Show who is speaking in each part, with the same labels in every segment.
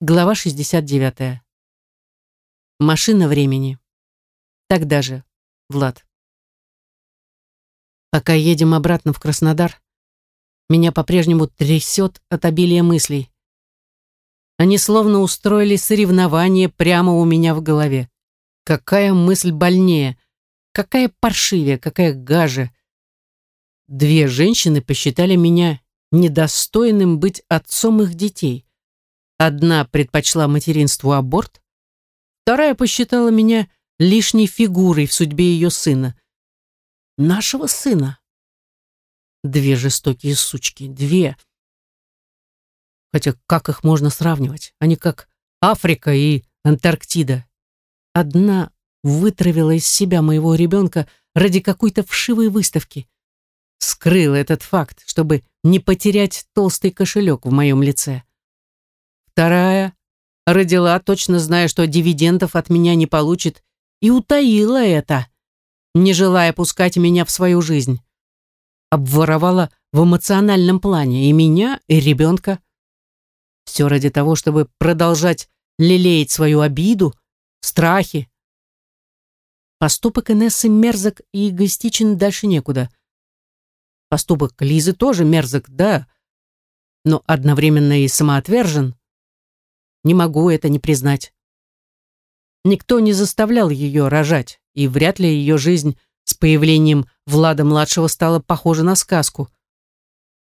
Speaker 1: Глава 69. Машина времени. Тогда же, Влад. Пока едем обратно в Краснодар, меня по-прежнему трясет от обилия мыслей. Они словно устроили соревнование прямо у меня в голове. Какая мысль больнее, какая паршивее, какая гаже. Две женщины посчитали меня недостойным быть отцом их детей. Одна предпочла материнству аборт, вторая посчитала меня лишней фигурой в судьбе ее сына. Нашего сына. Две жестокие сучки, две. Хотя как их можно сравнивать? Они как Африка и Антарктида. Одна вытравила из себя моего ребенка ради какой-то вшивой выставки. Скрыла этот факт, чтобы не потерять толстый кошелек в моем лице. Вторая родила, точно зная, что дивидендов от меня не получит, и утаила это, не желая пускать меня в свою жизнь. Обворовала в эмоциональном плане и меня, и ребенка. Все ради того, чтобы продолжать лелеять свою обиду, страхи. Поступок Инессы мерзок и эгоистичен дальше некуда. Поступок Лизы тоже мерзок, да, но одновременно и самоотвержен. Не могу это не признать. Никто не заставлял ее рожать, и вряд ли ее жизнь с появлением Влада-младшего стала похожа на сказку.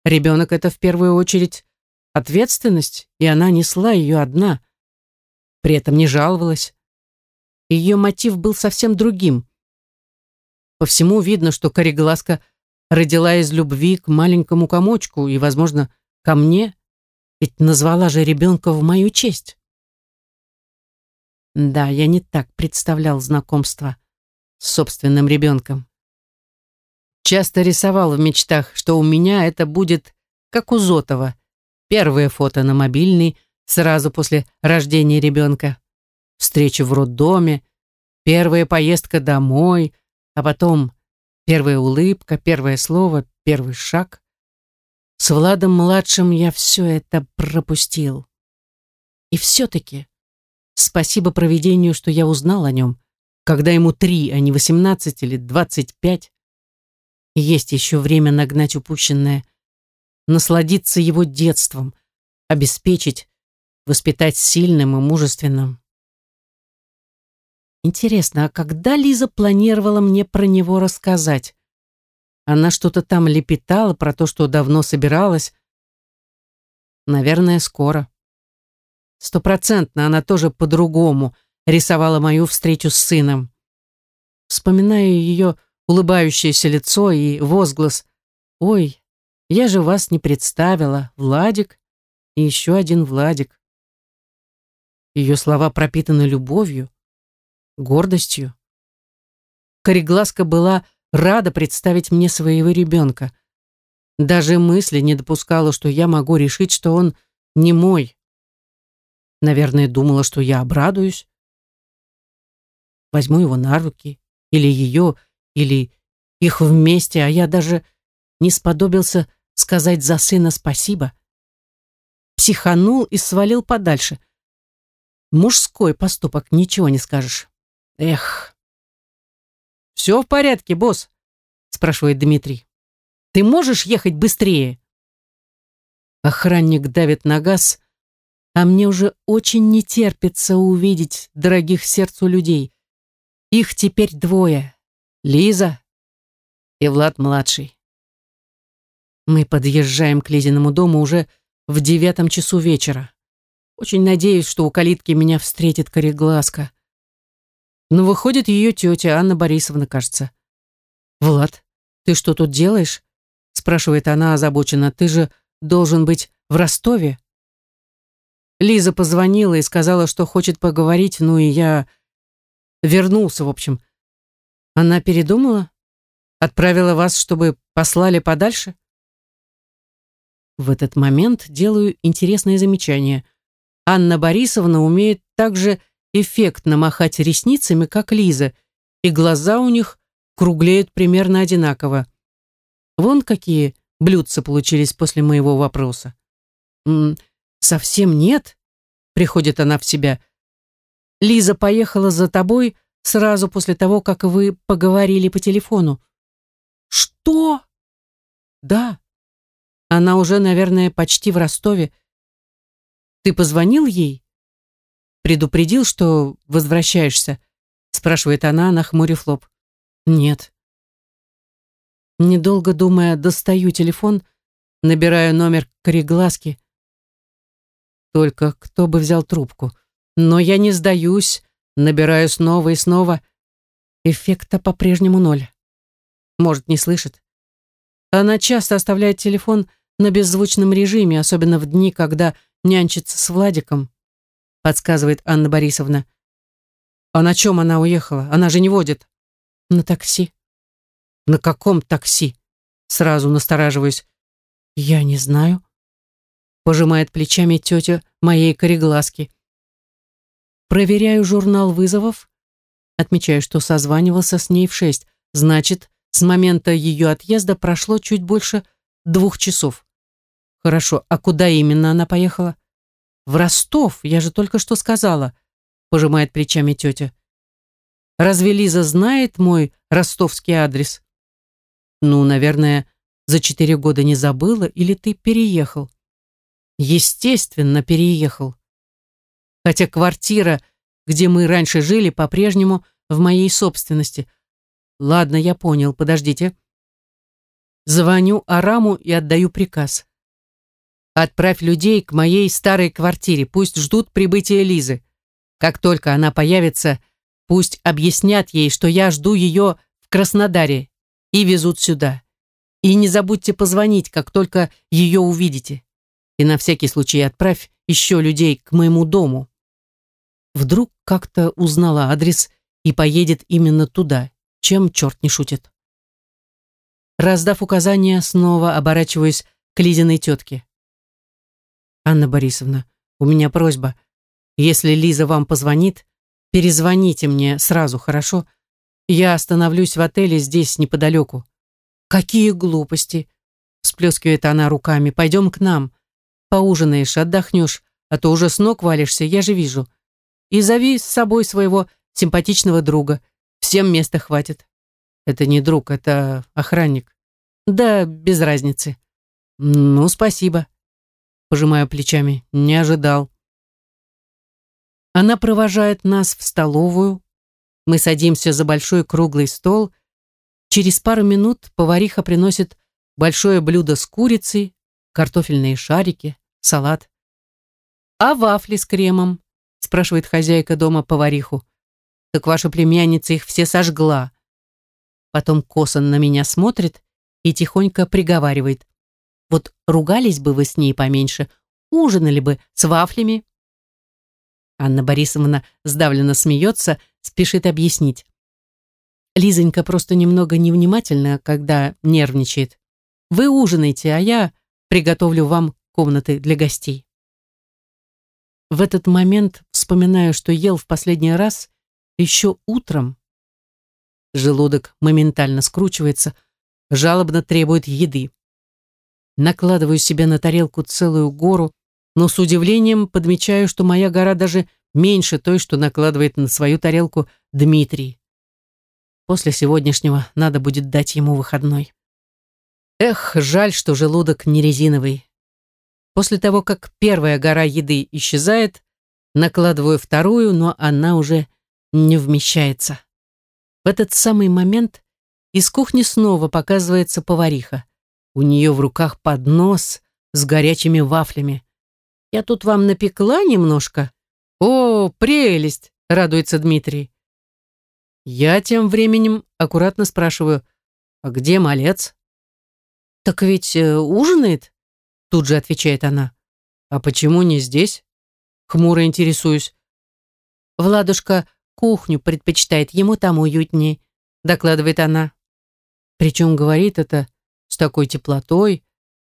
Speaker 1: Ребенок — это в первую очередь ответственность, и она несла ее одна. При этом не жаловалась. Ее мотив был совсем другим. По всему видно, что Корегласка родила из любви к маленькому комочку и, возможно, ко мне, ведь назвала же ребенка в мою честь. Да, я не так представлял знакомство с собственным ребенком. Часто рисовал в мечтах, что у меня это будет, как у Зотова, первое фото на мобильный сразу после рождения ребенка, встреча в роддоме, первая поездка домой, а потом первая улыбка, первое слово, первый шаг. С Владом-младшим я все это пропустил. И все-таки спасибо проведению, что я узнал о нем, когда ему три, а не восемнадцать или двадцать пять. Есть еще время нагнать упущенное, насладиться его детством, обеспечить, воспитать сильным и мужественным. Интересно, а когда Лиза планировала мне про него рассказать? Она что-то там лепетала про то, что давно собиралась. Наверное, скоро. Стопроцентно она тоже по-другому рисовала мою встречу с сыном. Вспоминаю ее улыбающееся лицо и возглас «Ой, я же вас не представила, Владик и еще один Владик». Ее слова пропитаны любовью, гордостью. Корегласка была рада представить мне своего ребенка. Даже мысли не допускала, что я могу решить, что он не мой. Наверное, думала, что я обрадуюсь. Возьму его на руки, или ее, или их вместе, а я даже не сподобился сказать за сына спасибо. Психанул и свалил подальше. Мужской поступок, ничего не скажешь. Эх. «Все в порядке, босс?» спрашивает Дмитрий. «Ты можешь ехать быстрее?» Охранник давит на газ, а мне уже очень не терпится увидеть дорогих сердцу людей. Их теперь двое. Лиза и Влад-младший. Мы подъезжаем к Лизиному дому уже в девятом часу вечера. Очень надеюсь, что у калитки меня встретит Корегласка. Но выходит ее тетя, Анна Борисовна, кажется. «Влад, ты что тут делаешь?» спрашивает она озабоченно. «Ты же должен быть в Ростове?» Лиза позвонила и сказала, что хочет поговорить, ну и я вернулся, в общем. Она передумала? Отправила вас, чтобы послали подальше? В этот момент делаю интересное замечание. Анна Борисовна умеет также эффектно махать ресницами, как Лиза, и глаза у них круглеют примерно одинаково. Вон какие блюдца получились после моего вопроса. «М -м, совсем нет. приходит она в себя. Лиза поехала за тобой сразу после того, как вы поговорили по телефону. Что? Да. Она уже, наверное, почти в Ростове. Ты позвонил ей? Предупредил, что возвращаешься? Спрашивает она, нахмурив лоб. Нет. Недолго думая, достаю телефон, набираю номер корегласки. Только кто бы взял трубку. Но я не сдаюсь, набираю снова и снова. Эффекта по-прежнему ноль. Может, не слышит. Она часто оставляет телефон на беззвучном режиме, особенно в дни, когда нянчится с Владиком, подсказывает Анна Борисовна. А на чем она уехала? Она же не водит. На такси. На каком такси? Сразу настораживаюсь. Я не знаю. Пожимает плечами тетя моей корегласки. Проверяю журнал вызовов. Отмечаю, что созванивался с ней в шесть. Значит, с момента ее отъезда прошло чуть больше двух часов. Хорошо, а куда именно она поехала? В Ростов, я же только что сказала, пожимает плечами тетя. Разве Лиза знает мой ростовский адрес? Ну, наверное, за четыре года не забыла или ты переехал? Естественно, переехал. Хотя квартира, где мы раньше жили, по-прежнему в моей собственности. Ладно, я понял, подождите. Звоню Араму и отдаю приказ. Отправь людей к моей старой квартире, пусть ждут прибытия Лизы. Как только она появится, пусть объяснят ей, что я жду ее в Краснодаре и везут сюда. И не забудьте позвонить, как только ее увидите. И на всякий случай отправь еще людей к моему дому. Вдруг как-то узнала адрес и поедет именно туда, чем черт не шутит. Раздав указания, снова оборачиваюсь к Лизиной тетке. «Анна Борисовна, у меня просьба. Если Лиза вам позвонит, перезвоните мне сразу, хорошо? Я остановлюсь в отеле здесь, неподалеку». «Какие глупости!» Сплескивает она руками. «Пойдем к нам. Поужинаешь, отдохнешь, а то уже с ног валишься, я же вижу. И зови с собой своего симпатичного друга. Всем места хватит. Это не друг, это охранник. Да, без разницы. Ну, спасибо. Пожимаю плечами. Не ожидал. Она провожает нас в столовую. Мы садимся за большой круглый стол. Через пару минут повариха приносит большое блюдо с курицей, картофельные шарики, салат. «А вафли с кремом?» спрашивает хозяйка дома повариху. Так ваша племянница их все сожгла. Потом косо на меня смотрит и тихонько приговаривает. Вот ругались бы вы с ней поменьше, ужинали бы с вафлями. Анна Борисовна сдавленно смеется, спешит объяснить. Лизонька просто немного невнимательна, когда нервничает. Вы ужинайте, а я приготовлю вам комнаты для гостей. В этот момент вспоминаю, что ел в последний раз еще утром. Желудок моментально скручивается, жалобно требует еды. Накладываю себе на тарелку целую гору, но с удивлением подмечаю, что моя гора даже меньше той, что накладывает на свою тарелку Дмитрий. После сегодняшнего надо будет дать ему выходной. Эх, жаль, что желудок не резиновый. После того, как первая гора еды исчезает, накладываю вторую, но она уже не вмещается. В этот самый момент из кухни снова показывается повариха. У нее в руках поднос с горячими вафлями. «Я тут вам напекла немножко?» «О, прелесть!» — радуется Дмитрий. Я тем временем аккуратно спрашиваю, «А где малец?» «Так ведь э, ужинает?» Тут же отвечает она. «А почему не здесь?» Хмуро интересуюсь. Владушка кухню предпочитает, ему там уютнее», докладывает она. Причем говорит это с такой теплотой,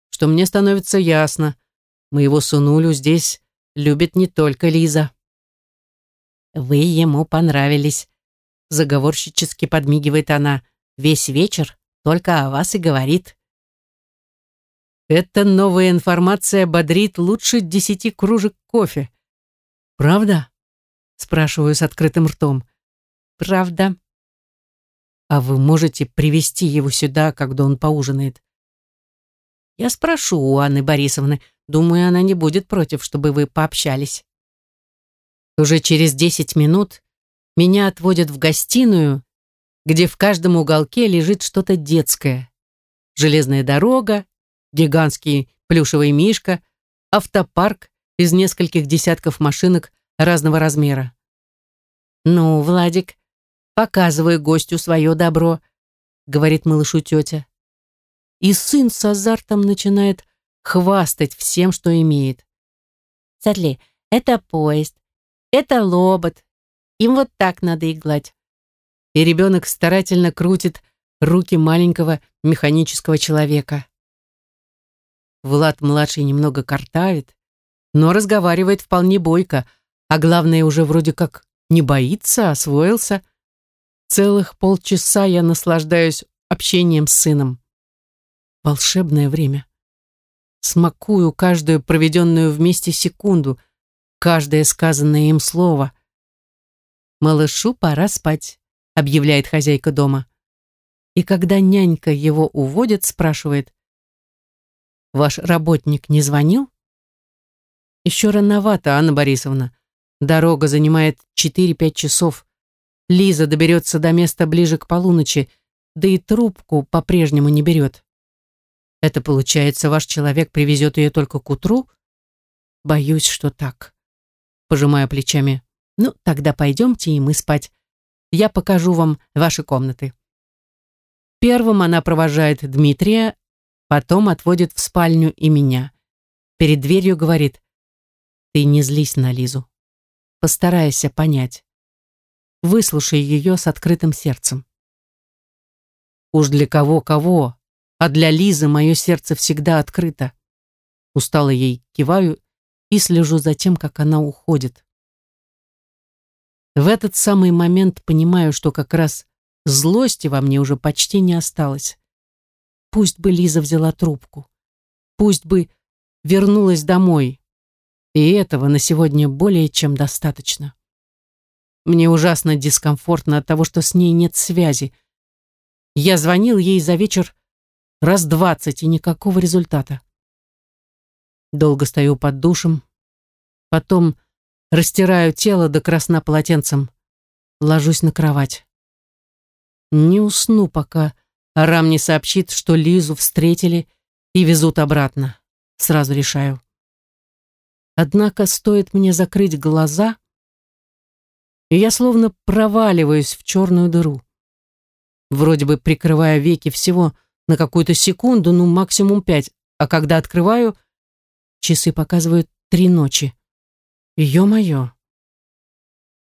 Speaker 1: что мне становится ясно, моего сынулю здесь любит не только Лиза. «Вы ему понравились», — заговорщически подмигивает она. «Весь вечер только о вас и говорит». Эта новая информация бодрит лучше десяти кружек кофе. «Правда?» — спрашиваю с открытым ртом. «Правда». «А вы можете привести его сюда, когда он поужинает?» «Я спрошу у Анны Борисовны. Думаю, она не будет против, чтобы вы пообщались». Уже через десять минут меня отводят в гостиную, где в каждом уголке лежит что-то детское. Железная дорога, гигантский плюшевый мишка, автопарк из нескольких десятков машинок разного размера. «Ну, Владик, показывай гостю свое добро», — говорит малышу тетя. И сын с азартом начинает хвастать всем, что имеет. «Смотри, это поезд, это лобот, им вот так надо и гладь». И ребенок старательно крутит руки маленького механического человека. Влад-младший немного картавит, но разговаривает вполне бойко, а главное, уже вроде как не боится, освоился. Целых полчаса я наслаждаюсь общением с сыном. Волшебное время. Смакую каждую проведенную вместе секунду, каждое сказанное им слово. «Малышу пора спать», — объявляет хозяйка дома. И когда нянька его уводит, спрашивает, «Ваш работник не звонил?» Еще рановато, Анна Борисовна. Дорога занимает 4-5 часов. Лиза доберется до места ближе к полуночи, да и трубку по-прежнему не берет. Это получается, ваш человек привезет ее только к утру? Боюсь, что так. Пожимая плечами. Ну, тогда пойдемте и мы спать. Я покажу вам ваши комнаты. Первым она провожает Дмитрия, потом отводит в спальню и меня. Перед дверью говорит, ты не злись на Лизу. Постарайся понять. Выслушай ее с открытым сердцем. Уж для кого-кого, а для Лизы мое сердце всегда открыто. Устало ей киваю и слежу за тем, как она уходит. В этот самый момент понимаю, что как раз злости во мне уже почти не осталось. Пусть бы Лиза взяла трубку. Пусть бы вернулась домой, и этого на сегодня более чем достаточно. Мне ужасно дискомфортно от того, что с ней нет связи. Я звонил ей за вечер раз двадцать, и никакого результата. Долго стою под душем, потом растираю тело до красна полотенцем, ложусь на кровать. Не усну, пока Арам не сообщит, что Лизу встретили и везут обратно. Сразу решаю. Однако стоит мне закрыть глаза, и я словно проваливаюсь в черную дыру. Вроде бы прикрывая веки всего на какую-то секунду, ну максимум пять, а когда открываю, часы показывают три ночи. Ё-моё.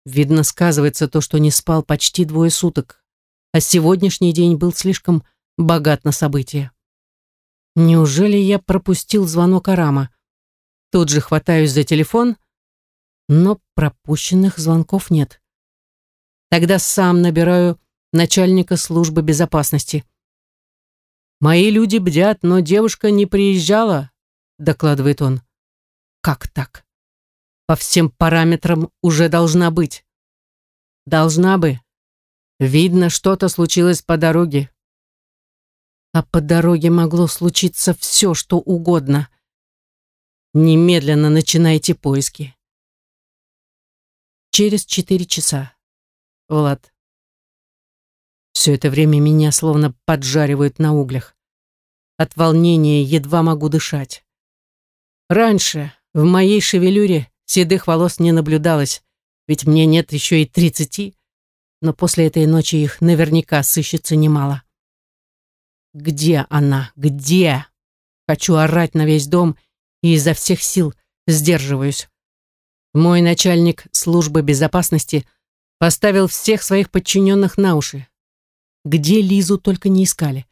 Speaker 1: Видно, сказывается то, что не спал почти двое суток, а сегодняшний день был слишком богат на события. Неужели я пропустил звонок Арама? Тут же хватаюсь за телефон, но пропущенных звонков нет. Тогда сам набираю начальника службы безопасности. «Мои люди бдят, но девушка не приезжала», — докладывает он. «Как так? По всем параметрам уже должна быть». «Должна бы. Видно, что-то случилось по дороге». А по дороге могло случиться все, что угодно. Немедленно начинайте поиски. Через четыре часа. Влад. Все это время меня словно поджаривают на углях. От волнения едва могу дышать. Раньше в моей шевелюре седых волос не наблюдалось, ведь мне нет еще и тридцати, но после этой ночи их наверняка сыщется немало. Где она? Где? Хочу орать на весь дом и изо всех сил сдерживаюсь. Мой начальник службы безопасности поставил всех своих подчиненных на уши. Где Лизу только не искали.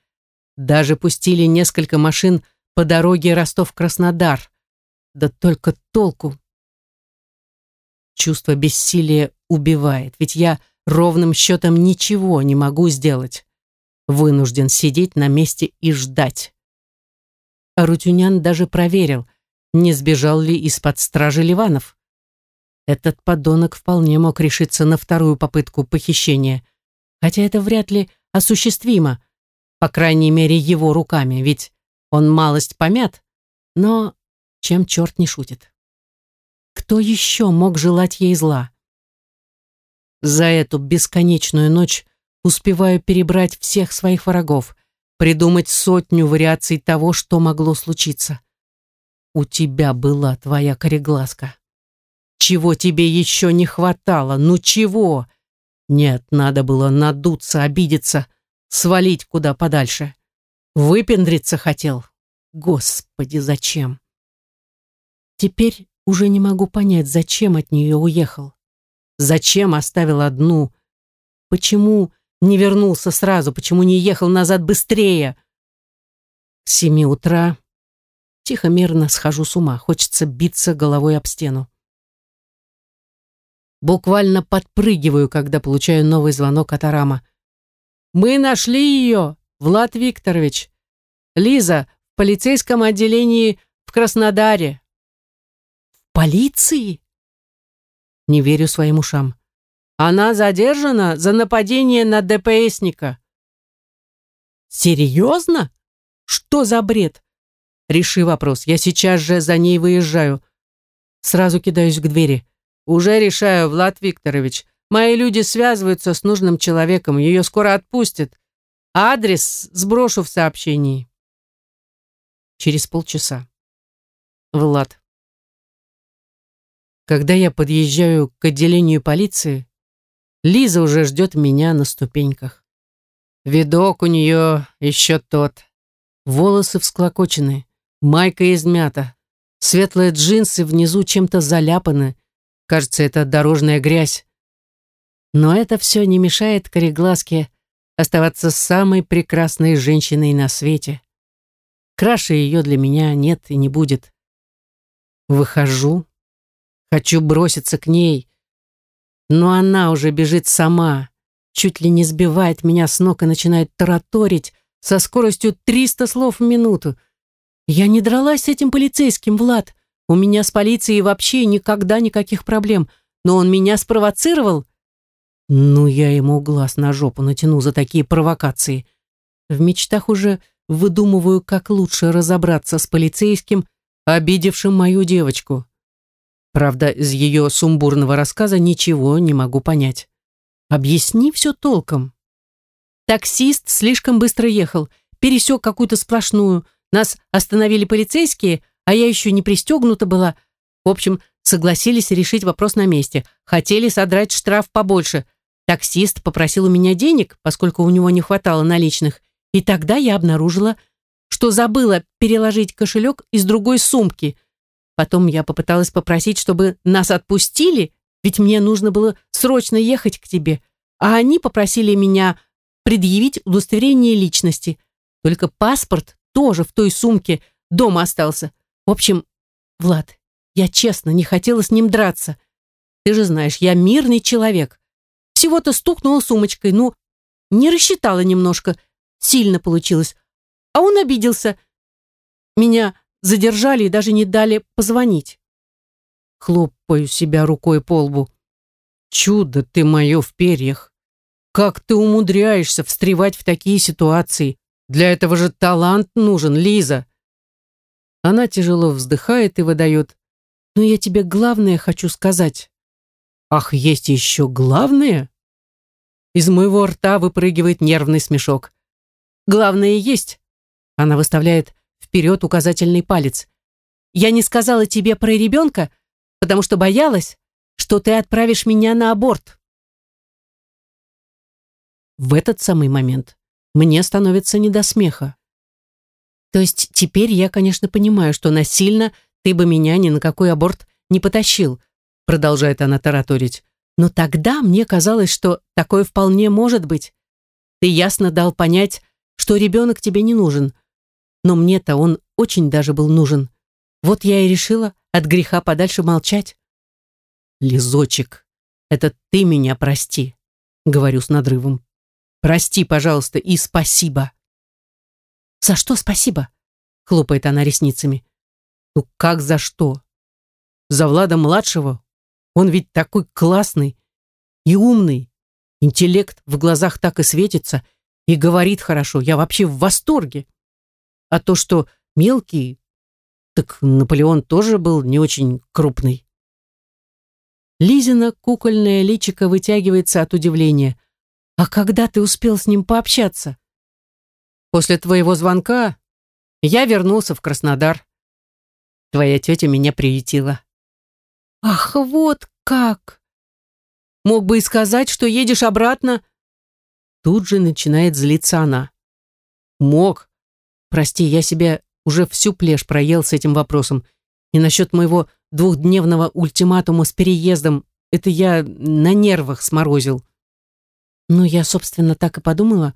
Speaker 1: Даже пустили несколько машин по дороге Ростов-Краснодар. Да только толку. Чувство бессилия убивает, ведь я ровным счетом ничего не могу сделать. Вынужден сидеть на месте и ждать. Рутюнян даже проверил, не сбежал ли из-под стражи Ливанов. Этот подонок вполне мог решиться на вторую попытку похищения. Хотя это вряд ли осуществимо, по крайней мере, его руками, ведь он малость помят, но чем черт не шутит. Кто еще мог желать ей зла? За эту бесконечную ночь успеваю перебрать всех своих врагов, придумать сотню вариаций того, что могло случиться. У тебя была твоя кореглазка. Чего тебе еще не хватало? Ну чего? Нет, надо было надуться, обидеться, свалить куда подальше. Выпендриться хотел. Господи, зачем? Теперь уже не могу понять, зачем от нее уехал. Зачем оставил одну? Почему не вернулся сразу? Почему не ехал назад быстрее? К семи утра тихо-мирно схожу с ума. Хочется биться головой об стену. Буквально подпрыгиваю, когда получаю новый звонок от Арама. «Мы нашли ее, Влад Викторович. Лиза, в полицейском отделении в Краснодаре». «В полиции?» Не верю своим ушам. «Она задержана за нападение на ДПСника». «Серьезно? Что за бред?» «Реши вопрос, я сейчас же за ней выезжаю». Сразу кидаюсь к двери. «Уже решаю, Влад Викторович. Мои люди связываются с нужным человеком, ее скоро отпустят. Адрес сброшу в сообщении». Через полчаса. Влад. Когда я подъезжаю к отделению полиции, Лиза уже ждет меня на ступеньках. Видок у нее еще тот. Волосы всклокочены, майка измята, светлые джинсы внизу чем-то заляпаны, Кажется, это дорожная грязь. Но это все не мешает кореглазке оставаться самой прекрасной женщиной на свете. Краше ее для меня нет и не будет. Выхожу, хочу броситься к ней, но она уже бежит сама, чуть ли не сбивает меня с ног и начинает тараторить со скоростью 300 слов в минуту. Я не дралась с этим полицейским, Влад. У меня с полицией вообще никогда никаких проблем, но он меня спровоцировал. Ну, я ему глаз на жопу натяну за такие провокации. В мечтах уже выдумываю, как лучше разобраться с полицейским, обидевшим мою девочку. Правда, из ее сумбурного рассказа ничего не могу понять. Объясни все толком. Таксист слишком быстро ехал, пересек какую-то сплошную. Нас остановили полицейские, а я еще не пристегнута была. В общем, согласились решить вопрос на месте. Хотели содрать штраф побольше. Таксист попросил у меня денег, поскольку у него не хватало наличных. И тогда я обнаружила, что забыла переложить кошелек из другой сумки. Потом я попыталась попросить, чтобы нас отпустили, ведь мне нужно было срочно ехать к тебе. А они попросили меня предъявить удостоверение личности. Только паспорт тоже в той сумке дома остался. В общем, Влад, я честно не хотела с ним драться. Ты же знаешь, я мирный человек. Всего-то стукнула сумочкой, ну, не рассчитала немножко. Сильно получилось. А он обиделся. Меня задержали и даже не дали позвонить. Хлопаю себя рукой по лбу. Чудо ты мое в перьях. Как ты умудряешься встревать в такие ситуации? Для этого же талант нужен, Лиза. Она тяжело вздыхает и выдает. «Но я тебе главное хочу сказать». «Ах, есть еще главное?» Из моего рта выпрыгивает нервный смешок. «Главное есть». Она выставляет вперед указательный палец. «Я не сказала тебе про ребенка, потому что боялась, что ты отправишь меня на аборт». В этот самый момент мне становится не до смеха. То есть теперь я, конечно, понимаю, что насильно ты бы меня ни на какой аборт не потащил, продолжает она тараторить. Но тогда мне казалось, что такое вполне может быть. Ты ясно дал понять, что ребенок тебе не нужен. Но мне-то он очень даже был нужен. Вот я и решила от греха подальше молчать. Лизочек, это ты меня прости, говорю с надрывом. Прости, пожалуйста, и спасибо. «За что спасибо?» — хлопает она ресницами. «Ну как за что? За Влада-младшего? Он ведь такой классный и умный. Интеллект в глазах так и светится, и говорит хорошо. Я вообще в восторге. А то, что мелкий, так Наполеон тоже был не очень крупный. Лизина кукольное личико вытягивается от удивления. «А когда ты успел с ним пообщаться?» «После твоего звонка я вернулся в Краснодар. Твоя тетя меня приютила». «Ах, вот как!» «Мог бы и сказать, что едешь обратно». Тут же начинает злиться она. «Мог. Прости, я себя уже всю плешь проел с этим вопросом. И насчет моего двухдневного ультиматума с переездом, это я на нервах сморозил. Ну, я, собственно, так и подумала.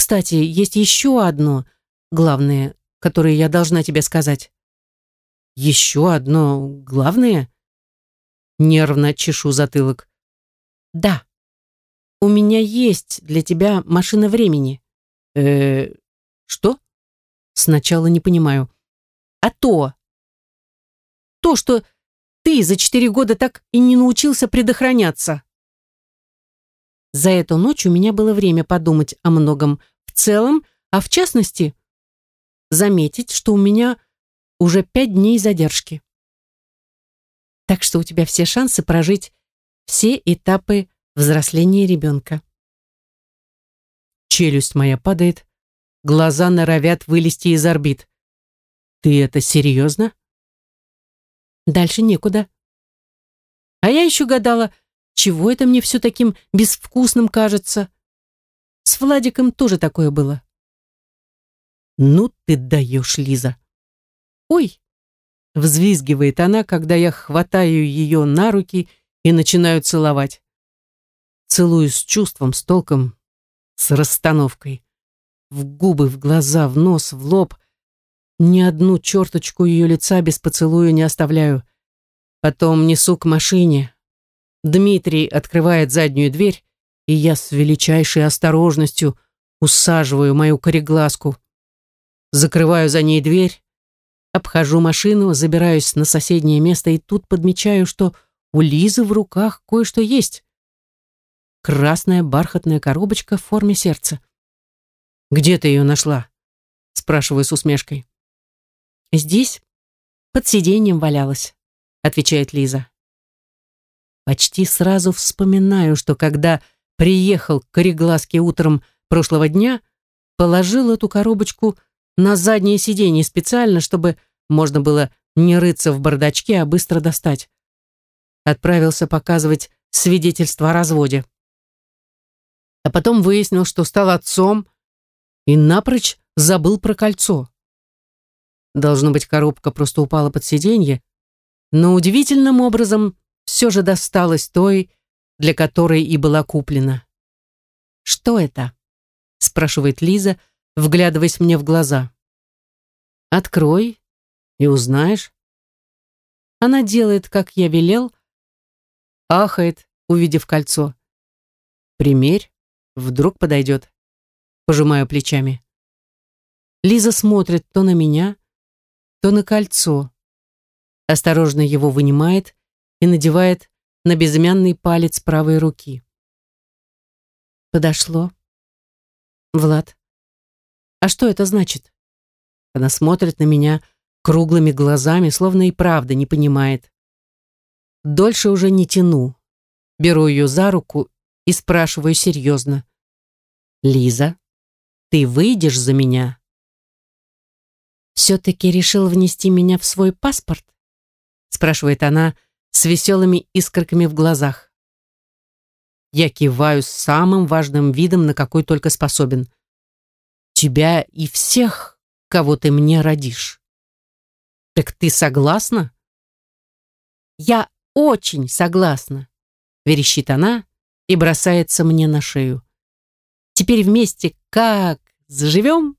Speaker 1: Кстати, есть еще одно главное, которое я должна тебе сказать. Еще одно главное? Нервно чешу затылок. Да. У меня есть для тебя машина времени. Э, что? Сначала не понимаю. А то. То, что ты за четыре года так и не научился предохраняться. За эту ночь у меня было время подумать о многом в целом, а в частности, заметить, что у меня уже пять дней задержки. Так что у тебя все шансы прожить все этапы взросления ребенка. Челюсть моя падает, Глаза норовят вылезти из орбит. Ты это серьезно? Дальше некуда. А я еще гадала, чего это мне все таким безвкусным кажется. С Владиком тоже такое было. Ну ты даешь, Лиза. Ой, взвизгивает она, когда я хватаю ее на руки и начинаю целовать. Целую с чувством, с толком, с расстановкой в губы, в глаза, в нос, в лоб. Ни одну черточку ее лица без поцелуя не оставляю. Потом несу к машине. Дмитрий открывает заднюю дверь, и я с величайшей осторожностью усаживаю мою кореглазку. Закрываю за ней дверь, обхожу машину, забираюсь на соседнее место и тут подмечаю, что у Лизы в руках кое-что есть. Красная бархатная коробочка в форме сердца. «Где ты ее нашла?» Спрашиваю с усмешкой. «Здесь, под сиденьем валялась», отвечает Лиза. Почти сразу вспоминаю, что когда приехал к Корегласке утром прошлого дня, положил эту коробочку на заднее сиденье специально, чтобы можно было не рыться в бардачке, а быстро достать. Отправился показывать свидетельство о разводе. А потом выяснил, что стал отцом, и напрочь забыл про кольцо. Должно быть, коробка просто упала под сиденье, но удивительным образом все же досталась той, для которой и была куплена. «Что это?» — спрашивает Лиза, вглядываясь мне в глаза. «Открой и узнаешь». Она делает, как я велел, ахает, увидев кольцо. «Примерь, вдруг подойдет» пожимаю плечами. Лиза смотрит то на меня, то на кольцо. Осторожно его вынимает и надевает на безымянный палец правой руки. Подошло. Влад. А что это значит? Она смотрит на меня круглыми глазами, словно и правда не понимает. Дольше уже не тяну. Беру ее за руку и спрашиваю серьезно. «Лиза, ты выйдешь за меня?» «Все-таки решил внести меня в свой паспорт?» спрашивает она с веселыми искорками в глазах. Я киваю с самым важным видом, на какой только способен. «Тебя и всех, кого ты мне родишь». «Так ты согласна?» «Я очень согласна», верещит она и бросается мне на шею. Теперь вместе как заживем?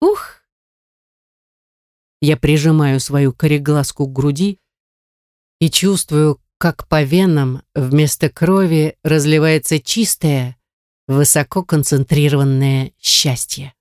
Speaker 1: Ух! Я прижимаю свою кореглазку к груди и чувствую, как по венам вместо крови разливается чистое, высококонцентрированное счастье.